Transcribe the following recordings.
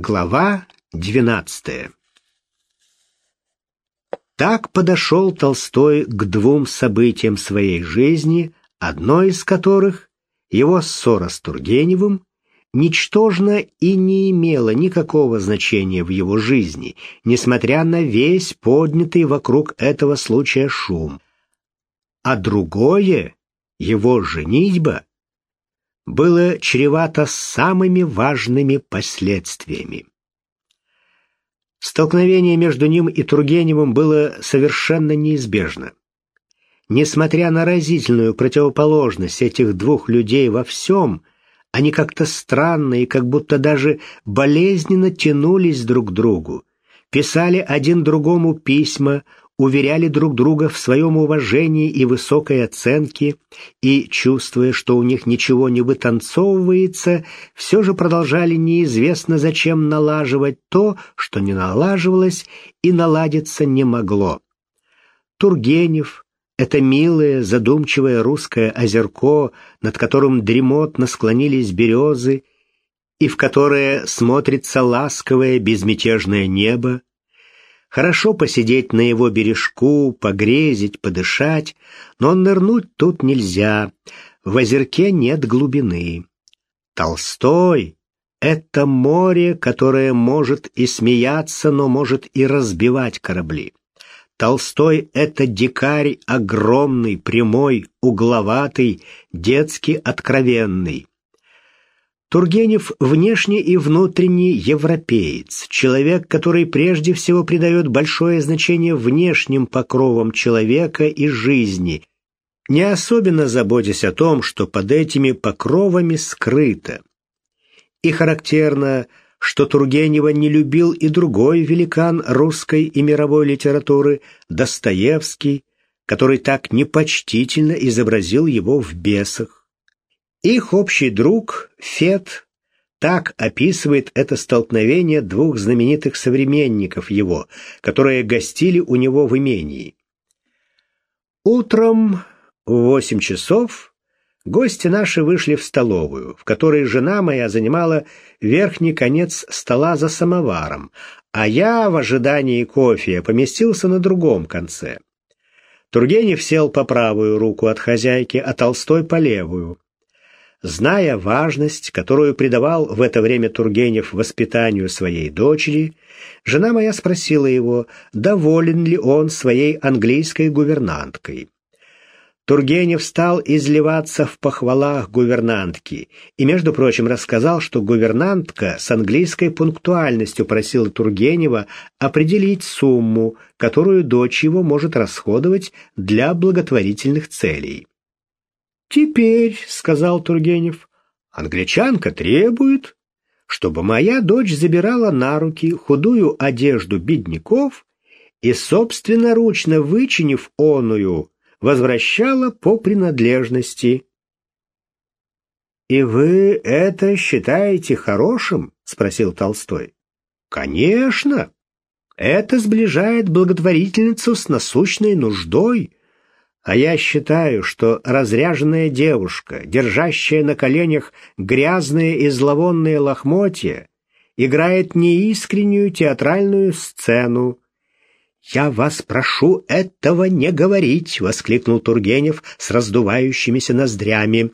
Глава двенадцатая Так подошел Толстой к двум событиям своей жизни, одно из которых, его ссора с Тургеневым, ничтожно и не имело никакого значения в его жизни, несмотря на весь поднятый вокруг этого случая шум. А другое, его женитьба, было чревато самыми важными последствиями. Столкновение между ним и Тургеневым было совершенно неизбежно. Несмотря на разительную противоположность этих двух людей во всем, они как-то странно и как будто даже болезненно тянулись друг к другу, писали один другому письма, уверяли друг друга в своем уважении и высокой оценке, и, чувствуя, что у них ничего не вытанцовывается, все же продолжали неизвестно зачем налаживать то, что не налаживалось и наладиться не могло. Тургенев, это милое, задумчивое русское озерко, над которым дремотно склонились березы, и в которое смотрится ласковое безмятежное небо, Хорошо посидеть на его бережку, погрезить, подышать, но нырнуть тут нельзя. В озерке нет глубины. Толстой — это море, которое может и смеяться, но может и разбивать корабли. Толстой — это дикарь огромный, прямой, угловатый, детски откровенный. Тургенев внешне и внутренне европеец, человек, который прежде всего придает большое значение внешним покровам человека и жизни, не особенно заботясь о том, что под этими покровами скрыто. И характерно, что Тургенева не любил и другой великан русской и мировой литературы Достоевский, который так непочтительно изобразил его в «Бесах». Их общий друг Фет так описывает это столкновение двух знаменитых современников его, которые гостили у него в имении. Утром в восемь часов гости наши вышли в столовую, в которой жена моя занимала верхний конец стола за самоваром, а я в ожидании кофе поместился на другом конце. Тургенев сел по правую руку от хозяйки, а Толстой по левую. Зная важность, которую придавал в это время Тургенев воспитанию своей дочери, жена моя спросила его, доволен ли он своей английской гувернанткой. Тургенев стал изливаться в похвалах гувернантки и, между прочим, рассказал, что гувернантка с английской пунктуальностью просила Тургенева определить сумму, которую дочь его может расходовать для благотворительных целей. «Теперь», — сказал Тургенев, — «англичанка требует, чтобы моя дочь забирала на руки худую одежду бедняков и, собственноручно вычинив оную, возвращала по принадлежности». «И вы это считаете хорошим?» — спросил Толстой. «Конечно. Это сближает благотворительницу с насущной нуждой» А я считаю, что разряженная девушка, держащая на коленях грязные и зловонные лохмотья, играет неискреннюю театральную сцену. «Я вас прошу этого не говорить!» — воскликнул Тургенев с раздувающимися ноздрями.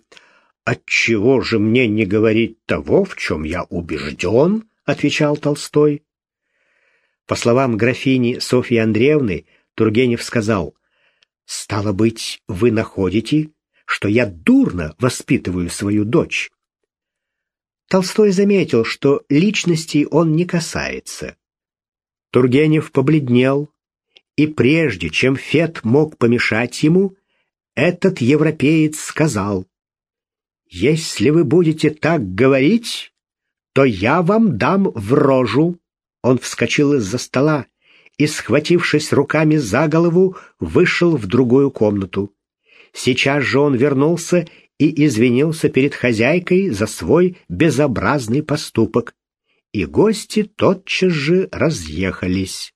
«Отчего же мне не говорить того, в чем я убежден?» — отвечал Толстой. По словам графини Софьи Андреевны, Тургенев сказал — Стало быть, вы находите, что я дурно воспитываю свою дочь. Толстой заметил, что личности он не касается. Тургенев побледнел, и прежде чем Фет мог помешать ему, этот европеец сказал, «Если вы будете так говорить, то я вам дам в рожу». Он вскочил из-за стола и, схватившись руками за голову, вышел в другую комнату. Сейчас же он вернулся и извинился перед хозяйкой за свой безобразный поступок. И гости тотчас же разъехались.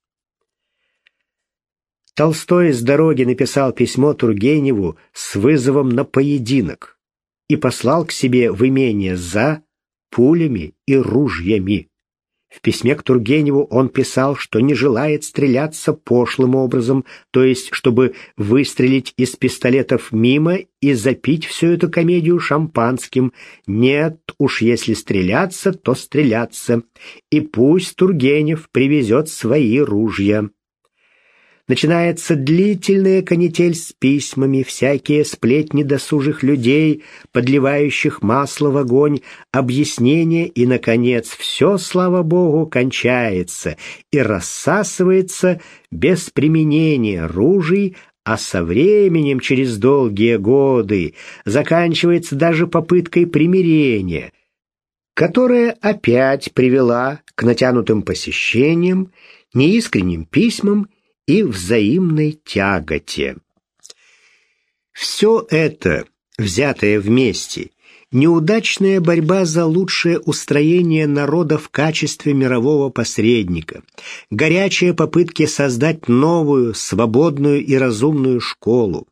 Толстой с дороги написал письмо Тургеневу с вызовом на поединок и послал к себе в имение за пулями и ружьями. В письме к Тургеневу он писал, что не желает стреляться пошлым образом, то есть чтобы выстрелить из пистолетов мимо и запить всю эту комедию шампанским. Нет, уж если стреляться, то стреляться. И пусть Тургенев привезет свои ружья. Начинается длительная канитель с письмами, всякие сплетни досужих людей, подливающих масло в огонь, объяснения и, наконец, все, слава богу, кончается и рассасывается без применения ружей, а со временем, через долгие годы, заканчивается даже попыткой примирения, которая опять привела к натянутым посещениям, неискренним письмам и взаимной тяготе. Все это, взятое вместе, неудачная борьба за лучшее устроение народа в качестве мирового посредника, горячие попытки создать новую, свободную и разумную школу,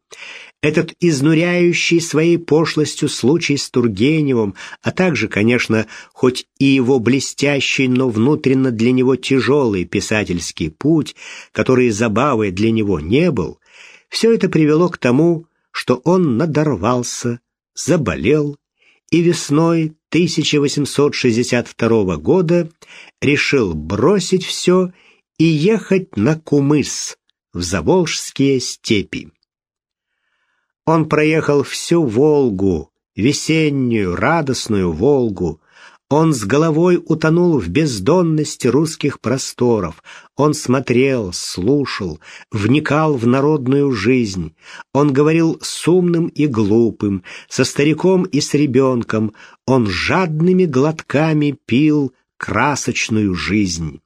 этот изнуряющий своей пошлостью случай с Тургеневым, а также, конечно, хоть и его блестящий, но внутренно для него тяжелый писательский путь, который забавой для него не был, все это привело к тому, что он надорвался, заболел и весной 1862 года решил бросить все и ехать на Кумыс, в Заволжские степи. Он проехал всю Волгу, весеннюю, радостную Волгу. Он с головой утонул в бездонности русских просторов. Он смотрел, слушал, вникал в народную жизнь. Он говорил с умным и глупым, со стариком и с ребенком. Он жадными глотками пил красочную жизнь.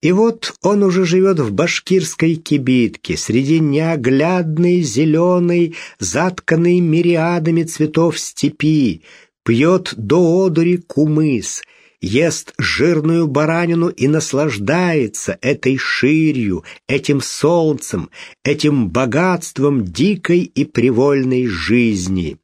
И вот он уже живет в башкирской кибитке, среди неоглядной, зеленой, затканной мириадами цветов степи, пьет до одури кумыс, ест жирную баранину и наслаждается этой ширью, этим солнцем, этим богатством дикой и привольной жизни.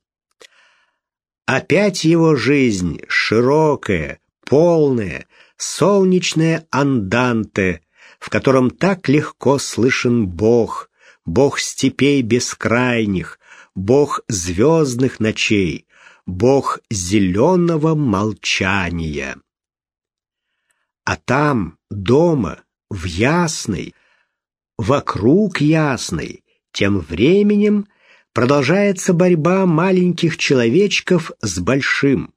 Опять его жизнь широкая, полная, солнечное анданте, в котором так легко слышен Бог, Бог степей бескрайних, Бог звездных ночей, Бог зеленого молчания. А там, дома, в ясной, вокруг ясной, тем временем продолжается борьба маленьких человечков с большим.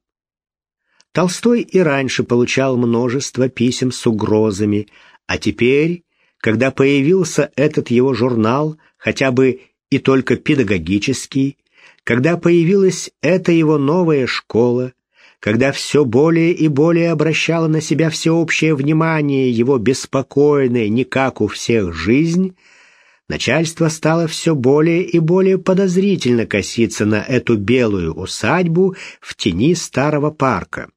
Толстой и раньше получал множество писем с угрозами, а теперь, когда появился этот его журнал, хотя бы и только педагогический, когда появилась эта его новая школа, когда все более и более обращало на себя всеобщее внимание его беспокойная, не как у всех, жизнь, начальство стало все более и более подозрительно коситься на эту белую усадьбу в тени старого парка.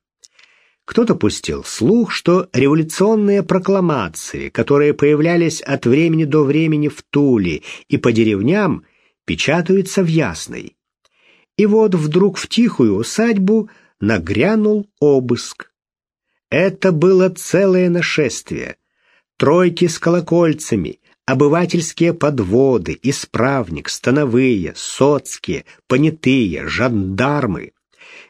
Кто-то пустил слух, что революционные прокламации, которые появлялись от времени до времени в Туле и по деревням, печатаются в Ясной. И вот вдруг в тихую усадьбу нагрянул обыск. Это было целое нашествие. Тройки с колокольцами, обывательские подводы, исправник, становые, соцкие, понятые, жандармы.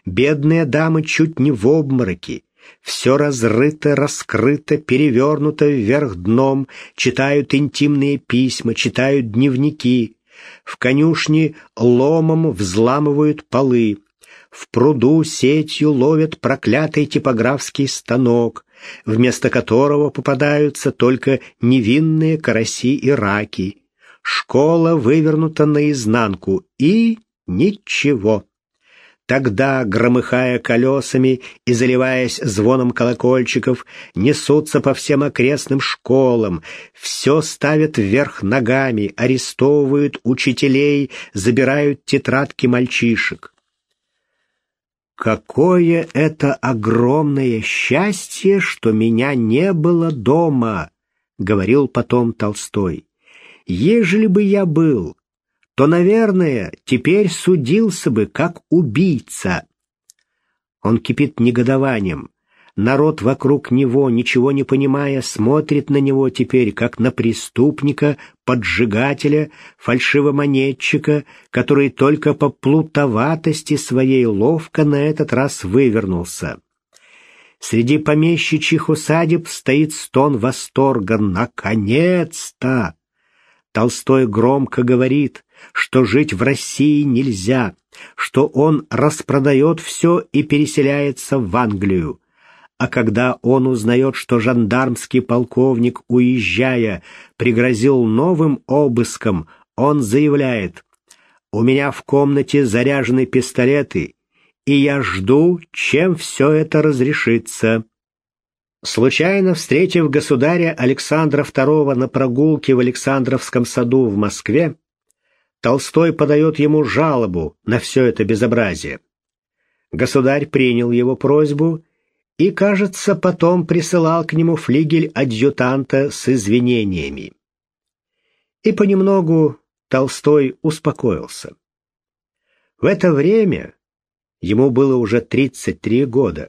Бедные дамы чуть не в обмороке, все разрыто, раскрыто, перевернуто вверх дном, читают интимные письма, читают дневники. В конюшне ломом взламывают полы. В пруду сетью ловят проклятый типографский станок, вместо которого попадаются только невинные караси и раки. Школа вывернута наизнанку, и ничего. Тогда, громыхая колесами и заливаясь звоном колокольчиков, несутся по всем окрестным школам, все ставят вверх ногами, арестовывают учителей, забирают тетрадки мальчишек. Какое это огромное счастье, что меня не было дома, говорил потом Толстой. Ежели бы я был, то, наверное, теперь судился бы как убийца. Он кипит негодованием. Народ вокруг него, ничего не понимая, смотрит на него теперь как на преступника, поджигателя, фальшивомонетчика, который только по плутоватости своей ловко на этот раз вывернулся. Среди помещичьих усадеб стоит стон восторга. Наконец-то! Толстой громко говорит, что жить в России нельзя, что он распродает все и переселяется в Англию. А когда он узнает, что жандармский полковник, уезжая, пригрозил новым обыском, он заявляет «У меня в комнате заряжены пистолеты, и я жду, чем все это разрешится». Случайно встретив государя Александра II на прогулке в Александровском саду в Москве, Толстой подает ему жалобу на все это безобразие. Государь принял его просьбу и, кажется, потом присылал к нему флигель адъютанта с извинениями. И понемногу Толстой успокоился. В это время, ему было уже 33 года,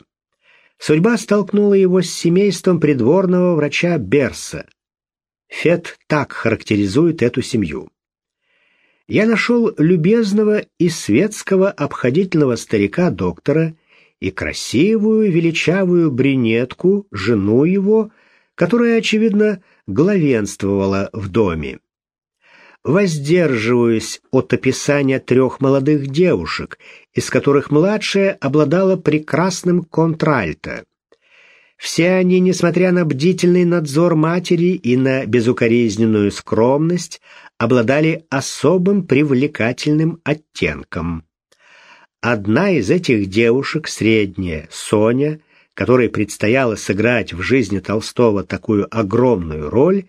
судьба столкнула его с семейством придворного врача Берса. Фет так характеризует эту семью. Я нашел любезного и светского обходительного старика-доктора, и красивую величавую брюнетку, жену его, которая, очевидно, главенствовала в доме. Воздерживаюсь от описания трех молодых девушек, из которых младшая обладала прекрасным контральто. Все они, несмотря на бдительный надзор матери и на безукоризненную скромность, обладали особым привлекательным оттенком. Одна из этих девушек, средняя, Соня, которой предстояло сыграть в жизни Толстого такую огромную роль,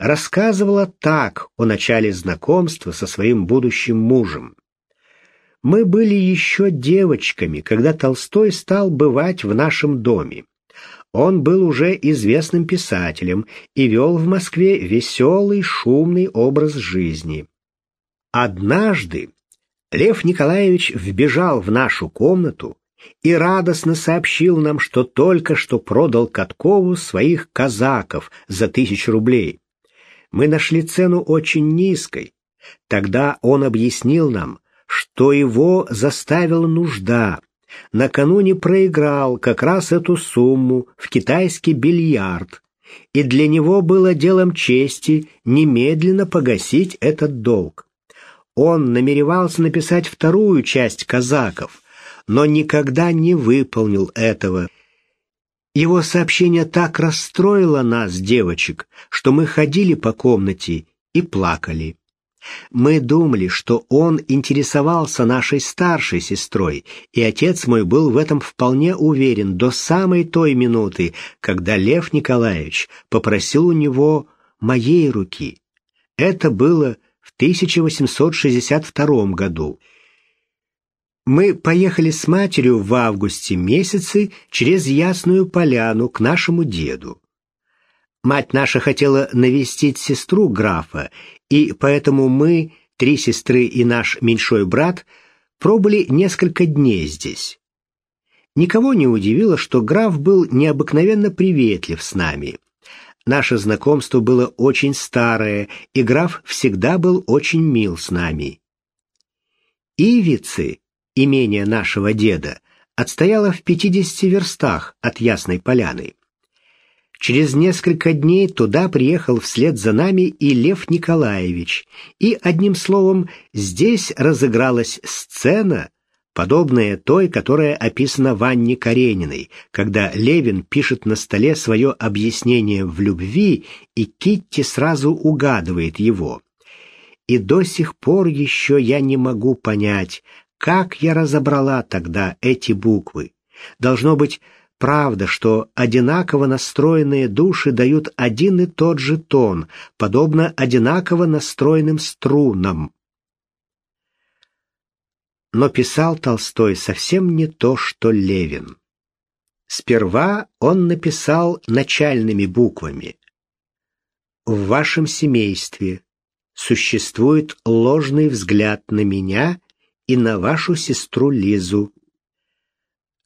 рассказывала так о начале знакомства со своим будущим мужем. Мы были еще девочками, когда Толстой стал бывать в нашем доме. Он был уже известным писателем и вел в Москве веселый, шумный образ жизни. Однажды Лев Николаевич вбежал в нашу комнату и радостно сообщил нам, что только что продал Каткову своих казаков за тысячу рублей. Мы нашли цену очень низкой. Тогда он объяснил нам, что его заставила нужда. Накануне проиграл как раз эту сумму в китайский бильярд, и для него было делом чести немедленно погасить этот долг. Он намеревался написать вторую часть «Казаков», но никогда не выполнил этого. Его сообщение так расстроило нас, девочек, что мы ходили по комнате и плакали. Мы думали, что он интересовался нашей старшей сестрой, и отец мой был в этом вполне уверен до самой той минуты, когда Лев Николаевич попросил у него моей руки. Это было в 1862 году. Мы поехали с матерью в августе месяце через Ясную Поляну к нашему деду. Мать наша хотела навестить сестру графа, и поэтому мы, три сестры и наш меньшой брат, пробыли несколько дней здесь. Никого не удивило, что граф был необыкновенно приветлив с нами. Наше знакомство было очень старое, и граф всегда был очень мил с нами. Ивицы, имение нашего деда, отстояло в пятидесяти верстах от Ясной Поляны. Через несколько дней туда приехал вслед за нами и Лев Николаевич, и, одним словом, здесь разыгралась сцена, подобная той, которая описана в Анне Карениной, когда Левин пишет на столе свое объяснение в любви, и Китти сразу угадывает его. И до сих пор еще я не могу понять, как я разобрала тогда эти буквы. Должно быть, правда, что одинаково настроенные души дают один и тот же тон, подобно одинаково настроенным струнам. Но писал Толстой совсем не то, что Левин. Сперва он написал начальными буквами. «В вашем семействе существует ложный взгляд на меня и на вашу сестру Лизу.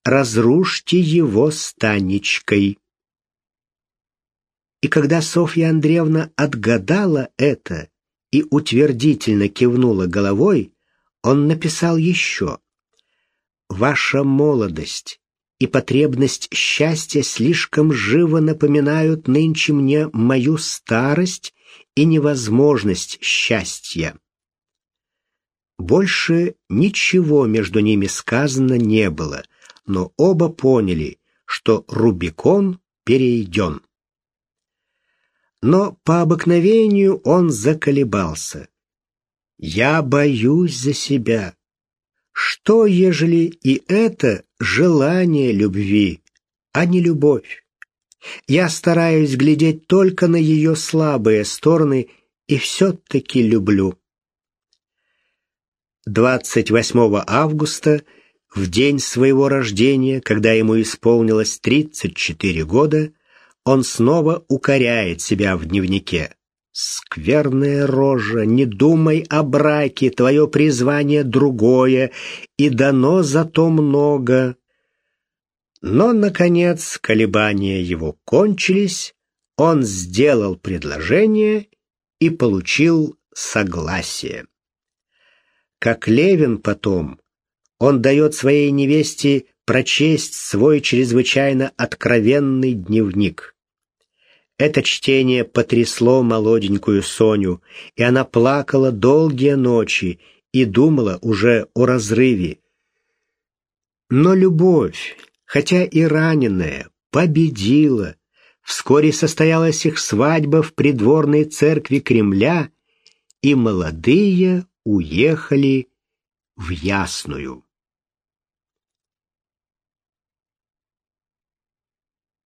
разрушьте его станечкой. И когда Софья Андреевна отгадала это и утвердительно кивнула головой, он написал еще «Ваша молодость и потребность счастья слишком живо напоминают нынче мне мою старость и невозможность счастья». Больше ничего между ними сказано не было, но оба поняли, что Рубикон перейден. Но по обыкновению он заколебался. «Я боюсь за себя. Что, ежели и это желание любви, а не любовь? Я стараюсь глядеть только на ее слабые стороны и все-таки люблю». 28 августа, в день своего рождения, когда ему исполнилось 34 года, он снова укоряет себя в дневнике. «Скверная рожа, не думай о браке, твое призвание другое, и дано зато много». Но, наконец, колебания его кончились, он сделал предложение и получил согласие. Как Левин потом, он дает своей невесте прочесть свой чрезвычайно откровенный дневник. Это чтение потрясло молоденькую Соню, и она плакала долгие ночи и думала уже о разрыве. Но любовь, хотя и раненая, победила. Вскоре состоялась их свадьба в придворной церкви Кремля, и молодые уехали в Ясную.